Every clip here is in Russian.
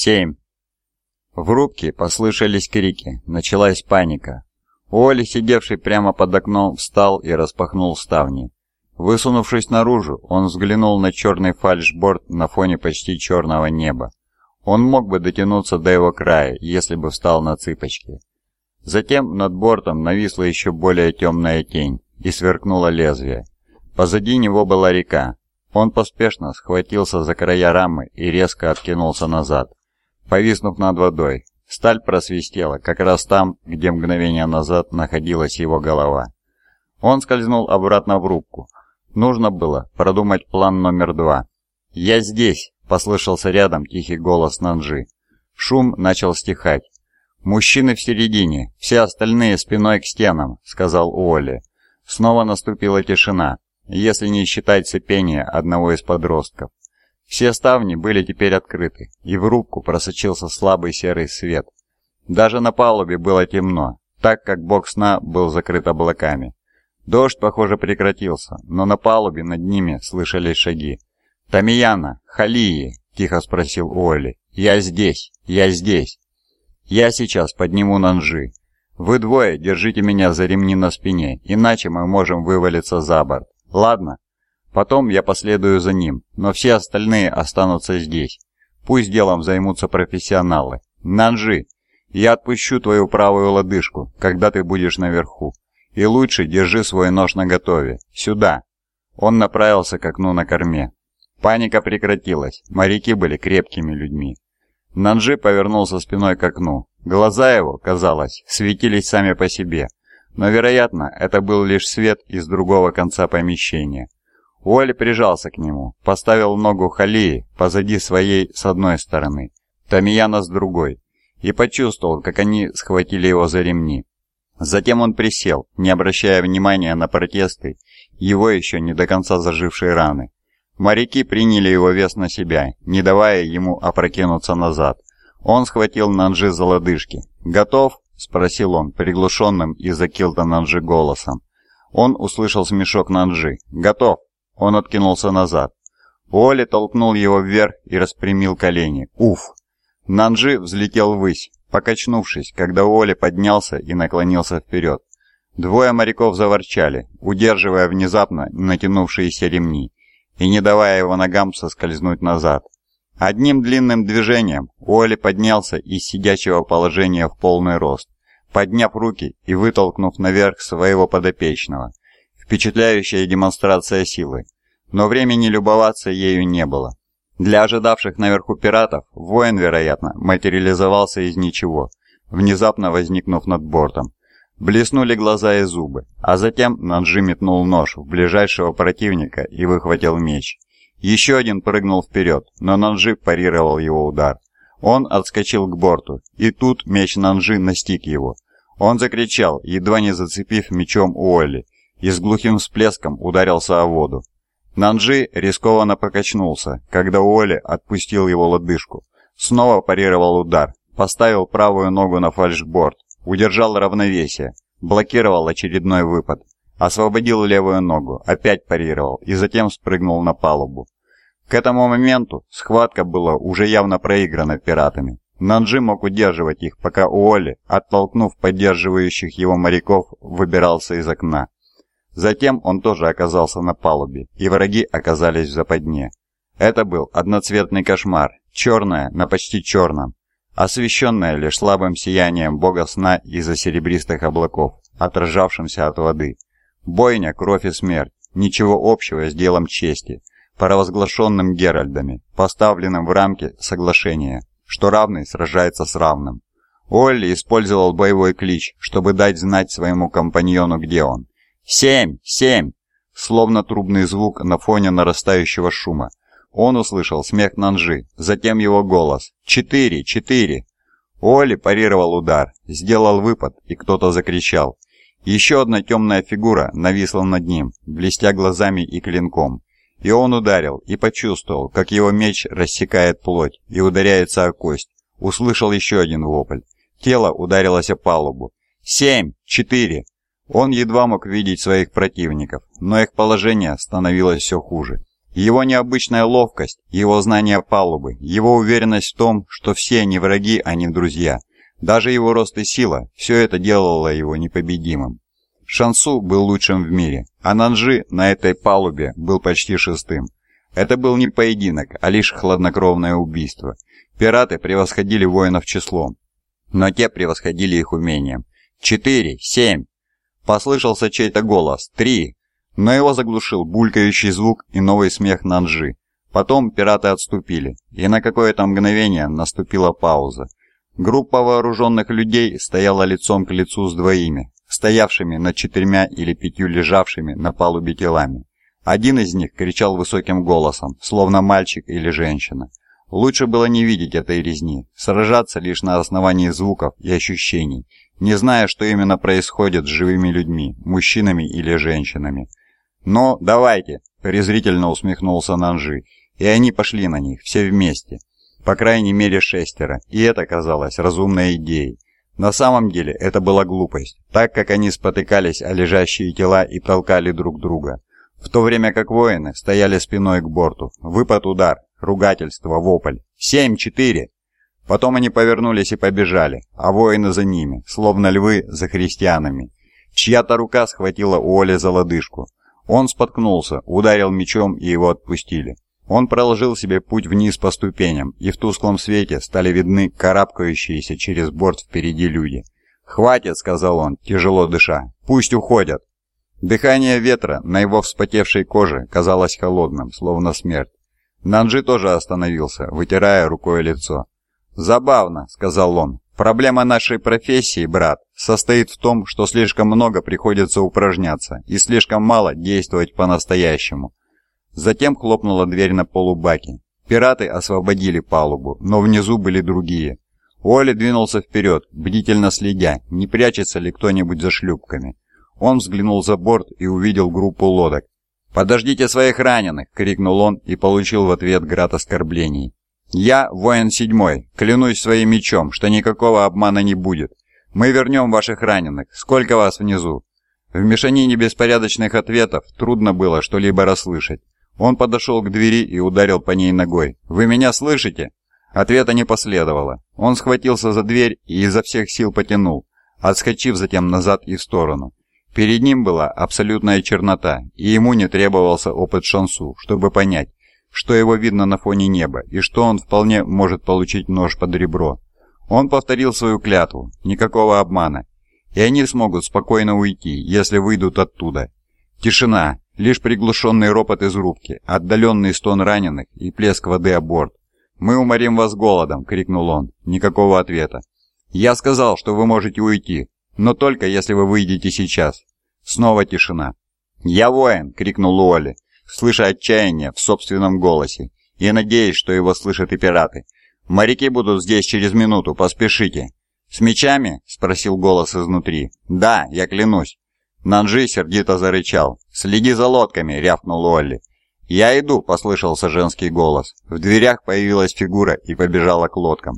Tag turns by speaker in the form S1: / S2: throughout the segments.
S1: Семь. В рубке послышались крики, началась паника. Уолли, сидевший прямо под окном, встал и распахнул ставни. Высунувшись наружу, он взглянул на черный фальшборд на фоне почти черного неба. Он мог бы дотянуться до его края, если бы встал на цыпочки. Затем над бортом нависла еще более темная тень и сверкнуло лезвие. Позади него была река. Он поспешно схватился за края рамы и резко откинулся назад повиснув над водой. Сталь просвистела, как раз там, где мгновение назад находилась его голова. Он скользнул обратно в рубку. Нужно было продумать план номер два. «Я здесь!» – послышался рядом тихий голос Нанжи. Шум начал стихать. «Мужчины в середине, все остальные спиной к стенам», – сказал Уолли. Снова наступила тишина, если не считать цепения одного из подростков. Все ставни были теперь открыты, и в рубку просочился слабый серый свет. Даже на палубе было темно, так как бок сна был закрыт облаками. Дождь, похоже, прекратился, но на палубе над ними слышались шаги. «Тамияна! Халии!» – тихо спросил Уолли. «Я здесь! Я здесь!» «Я сейчас подниму нанжи. Вы двое держите меня за ремни на спине, иначе мы можем вывалиться за борт. Ладно?» Потом я последую за ним, но все остальные останутся здесь. Пусть делом займутся профессионалы. Нанжи, я отпущу твою правую лодыжку, когда ты будешь наверху. И лучше держи свой нож наготове. Сюда. Он направился к окну на корме. Паника прекратилась. Моряки были крепкими людьми. Нанжи повернулся спиной к окну. Глаза его, казалось, светились сами по себе. Но, вероятно, это был лишь свет из другого конца помещения. Уолли прижался к нему, поставил ногу Халии позади своей с одной стороны, Тамияна с другой, и почувствовал, как они схватили его за ремни. Затем он присел, не обращая внимания на протесты, его еще не до конца зажившие раны. Моряки приняли его вес на себя, не давая ему опрокинуться назад. Он схватил Нанжи за лодыжки. «Готов?» – спросил он, приглушенным из-за килта Нанжи голосом. Он услышал смешок Нанжи. «Готов!» Он откинулся назад. Оли толкнул его вверх и распрямил колени. Уф! Нанжи взлетел ввысь, покачнувшись, когда Оли поднялся и наклонился вперед. Двое моряков заворчали, удерживая внезапно натянувшиеся ремни и не давая его ногам соскользнуть назад. Одним длинным движением Уолли поднялся из сидячего положения в полный рост, подняв руки и вытолкнув наверх своего подопечного. Впечатляющая демонстрация силы. Но времени любоваться ею не было. Для ожидавших наверху пиратов, воин, вероятно, материализовался из ничего, внезапно возникнув над бортом. Блеснули глаза и зубы, а затем Нанджи метнул нож в ближайшего противника и выхватил меч. Еще один прыгнул вперед, но Нанджи парировал его удар. Он отскочил к борту, и тут меч Нанджи настиг его. Он закричал, едва не зацепив мечом Уолли, и с глухим всплеском ударился о воду. Нанджи рискованно покачнулся, когда Уолли отпустил его лодыжку. Снова парировал удар, поставил правую ногу на фальшборд, удержал равновесие, блокировал очередной выпад, освободил левую ногу, опять парировал и затем спрыгнул на палубу. К этому моменту схватка была уже явно проиграна пиратами. Нанджи мог удерживать их, пока Уолли, оттолкнув поддерживающих его моряков, выбирался из окна. Затем он тоже оказался на палубе, и враги оказались в западне. Это был одноцветный кошмар, черное на почти черном, освещенное лишь слабым сиянием бога сна из-за серебристых облаков, отражавшимся от воды. Бойня, кровь и смерть, ничего общего с делом чести, провозглашенным Геральдами, поставленным в рамки соглашения, что равный сражается с равным. Олли использовал боевой клич, чтобы дать знать своему компаньону, где он, «Семь! Семь!» Словно трубный звук на фоне нарастающего шума. Он услышал смех Нанжи, затем его голос. «Четыре! Четыре!» Оли парировал удар, сделал выпад, и кто-то закричал. Еще одна темная фигура нависла над ним, блестя глазами и клинком. И он ударил, и почувствовал, как его меч рассекает плоть и ударяется о кость. Услышал еще один вопль. Тело ударилось о палубу. «Семь! Четыре!» Он едва мог видеть своих противников, но их положение становилось все хуже. Его необычная ловкость, его знание палубы, его уверенность в том, что все они враги, а не друзья. Даже его рост и сила – все это делало его непобедимым. Шансу был лучшим в мире, а Нанжи на этой палубе был почти шестым. Это был не поединок, а лишь хладнокровное убийство. Пираты превосходили воинов числом, но те превосходили их умением. «Четыре! Семь!» Послышался чей-то голос. «Три!» Но его заглушил булькающий звук и новый смех Нанжи. Потом пираты отступили, и на какое-то мгновение наступила пауза. Группа вооруженных людей стояла лицом к лицу с двоими, стоявшими над четырьмя или пятью лежавшими на палубе телами. Один из них кричал высоким голосом, словно мальчик или женщина. Лучше было не видеть этой резни, сражаться лишь на основании звуков и ощущений, не зная, что именно происходит с живыми людьми, мужчинами или женщинами. «Но давайте!» – презрительно усмехнулся Нанжи, и они пошли на них, все вместе. По крайней мере шестеро, и это казалось разумной идеей. На самом деле это была глупость, так как они спотыкались о лежащие тела и толкали друг друга. В то время как воины стояли спиной к борту. Выпад удар, ругательство, вопль. «Семь-четыре!» Потом они повернулись и побежали, а воины за ними, словно львы за христианами. Чья-то рука схватила Уолли за лодыжку. Он споткнулся, ударил мечом и его отпустили. Он проложил себе путь вниз по ступеням, и в тусклом свете стали видны карабкающиеся через борт впереди люди. «Хватит», — сказал он, тяжело дыша, — «пусть уходят». Дыхание ветра на его вспотевшей коже казалось холодным, словно смерть. Нанджи тоже остановился, вытирая рукой лицо. «Забавно», — сказал он. «Проблема нашей профессии, брат, состоит в том, что слишком много приходится упражняться и слишком мало действовать по-настоящему». Затем хлопнула дверь на полубаке. Пираты освободили палубу, но внизу были другие. Уолли двинулся вперед, бдительно следя, не прячется ли кто-нибудь за шлюпками. Он взглянул за борт и увидел группу лодок. «Подождите своих раненых!» — крикнул он и получил в ответ град оскорблений. «Я, воин седьмой, клянусь своим мечом, что никакого обмана не будет. Мы вернем ваших раненых. Сколько вас внизу?» В мешанине беспорядочных ответов трудно было что-либо расслышать. Он подошел к двери и ударил по ней ногой. «Вы меня слышите?» Ответа не последовало. Он схватился за дверь и изо всех сил потянул, отскочив затем назад и в сторону. Перед ним была абсолютная чернота, и ему не требовался опыт шансу, чтобы понять, что его видно на фоне неба, и что он вполне может получить нож под ребро. Он повторил свою клятву, никакого обмана, и они смогут спокойно уйти, если выйдут оттуда. Тишина, лишь приглушенный ропот из рубки, отдаленный стон раненых и плеск воды о борт. «Мы уморим вас голодом!» — крикнул он. Никакого ответа. «Я сказал, что вы можете уйти, но только если вы выйдете сейчас». Снова тишина. «Я воин!» — крикнул Уолли слыша отчаяние в собственном голосе, и надеясь, что его слышат и пираты. «Моряки будут здесь через минуту, поспешите!» «С мечами?» — спросил голос изнутри. «Да, я клянусь». Нанжи сердито зарычал. «Следи за лодками!» — рявкнул Олли. «Я иду!» — послышался женский голос. В дверях появилась фигура и побежала к лодкам.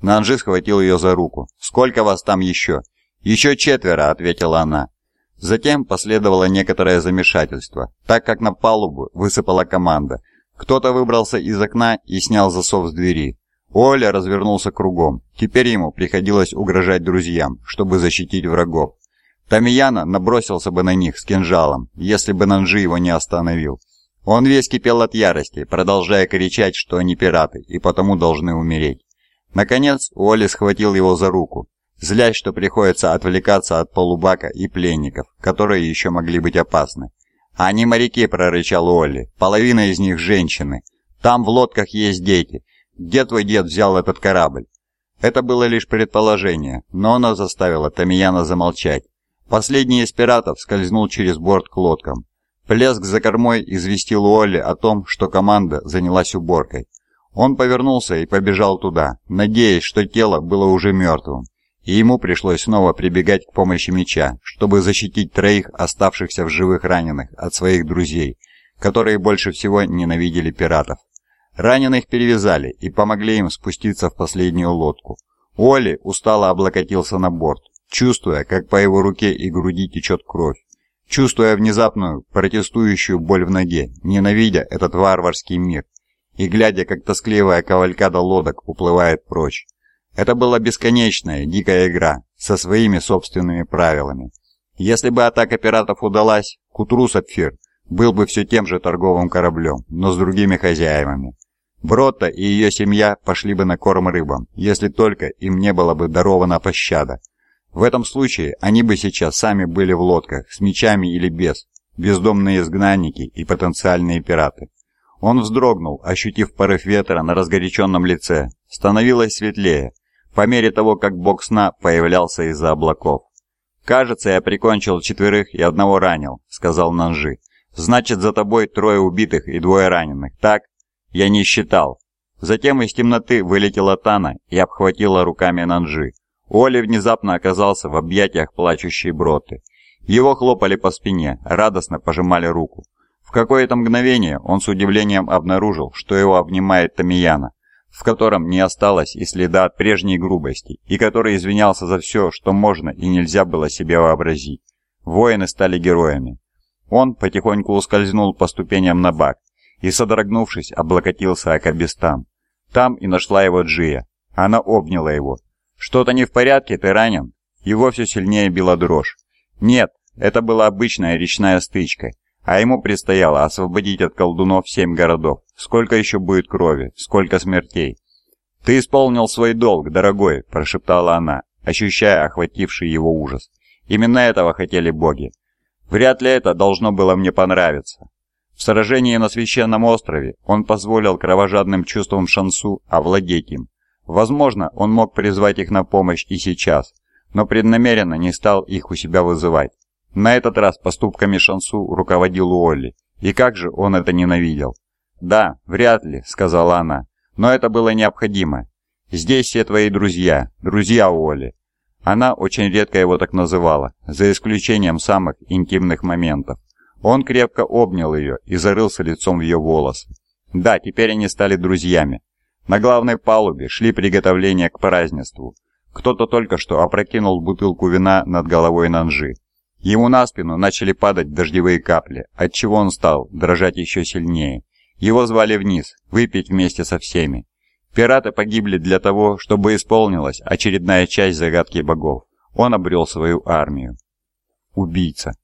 S1: Нанжи схватил ее за руку. «Сколько вас там еще?» «Еще четверо!» — ответила она. Затем последовало некоторое замешательство, так как на палубу высыпала команда. Кто-то выбрался из окна и снял засов с двери. Оля развернулся кругом. Теперь ему приходилось угрожать друзьям, чтобы защитить врагов. Тамияна набросился бы на них с кинжалом, если бы Нанжи его не остановил. Он весь кипел от ярости, продолжая кричать, что они пираты и потому должны умереть. Наконец, Уолли схватил его за руку злясь, что приходится отвлекаться от полубака и пленников, которые еще могли быть опасны. «Они моряки», — прорычал Олли, — «половина из них женщины. Там в лодках есть дети. Где твой дед взял этот корабль?» Это было лишь предположение, но оно заставило Тамияна замолчать. Последний из пиратов скользнул через борт к лодкам. Плеск за кормой известил Уолли о том, что команда занялась уборкой. Он повернулся и побежал туда, надеясь, что тело было уже мертвым и ему пришлось снова прибегать к помощи меча, чтобы защитить троих оставшихся в живых раненых от своих друзей, которые больше всего ненавидели пиратов. Раненых перевязали и помогли им спуститься в последнюю лодку. Оли устало облокотился на борт, чувствуя, как по его руке и груди течет кровь. чувствуя внезапную протестующую боль в ноге, ненавидя этот варварский мир и глядя, как тоскливая кавалькада лодок уплывает прочь. Это была бесконечная, дикая игра со своими собственными правилами. Если бы атака пиратов удалась, к утру Сапфир был бы все тем же торговым кораблем, но с другими хозяевами. Бротта и ее семья пошли бы на корм рыбам, если только им не было бы дарована пощада. В этом случае они бы сейчас сами были в лодках, с мечами или без, бездомные изгнанники и потенциальные пираты. Он вздрогнул, ощутив порыв ветра на разгоряченном лице. Становилось светлее, по мере того, как бог сна появлялся из-за облаков. «Кажется, я прикончил четверых и одного ранил», — сказал Нанжи. «Значит, за тобой трое убитых и двое раненых, так?» «Я не считал». Затем из темноты вылетела Тана и обхватила руками Нанжи. Оли внезапно оказался в объятиях плачущей Броты. Его хлопали по спине, радостно пожимали руку. В какое-то мгновение он с удивлением обнаружил, что его обнимает Тамияна, в котором не осталось и следа от прежней грубости, и который извинялся за все, что можно и нельзя было себе вообразить. Воины стали героями. Он потихоньку ускользнул по ступеням на бак и, содрогнувшись, облокотился о Кабистан. Там и нашла его Джия. Она обняла его. «Что-то не в порядке, ты ранен?» Его все сильнее била дрожь. «Нет, это была обычная речная стычка, а ему предстояло освободить от колдунов семь городов. Сколько еще будет крови, сколько смертей. «Ты исполнил свой долг, дорогой», – прошептала она, ощущая охвативший его ужас. «Именно этого хотели боги. Вряд ли это должно было мне понравиться». В сражении на Священном острове он позволил кровожадным чувствам Шансу овладеть им. Возможно, он мог призвать их на помощь и сейчас, но преднамеренно не стал их у себя вызывать. На этот раз поступками Шансу руководил Уолли, и как же он это ненавидел. «Да, вряд ли», — сказала она, — «но это было необходимо. Здесь все твои друзья, друзья Уолли». Она очень редко его так называла, за исключением самых интимных моментов. Он крепко обнял ее и зарылся лицом в ее волосы. Да, теперь они стали друзьями. На главной палубе шли приготовления к празднеству. Кто-то только что опрокинул бутылку вина над головой Нанжи. Ему на спину начали падать дождевые капли, отчего он стал дрожать еще сильнее. Его звали вниз, выпить вместе со всеми. Пираты погибли для того, чтобы исполнилась очередная часть загадки богов. Он обрел свою армию. Убийца.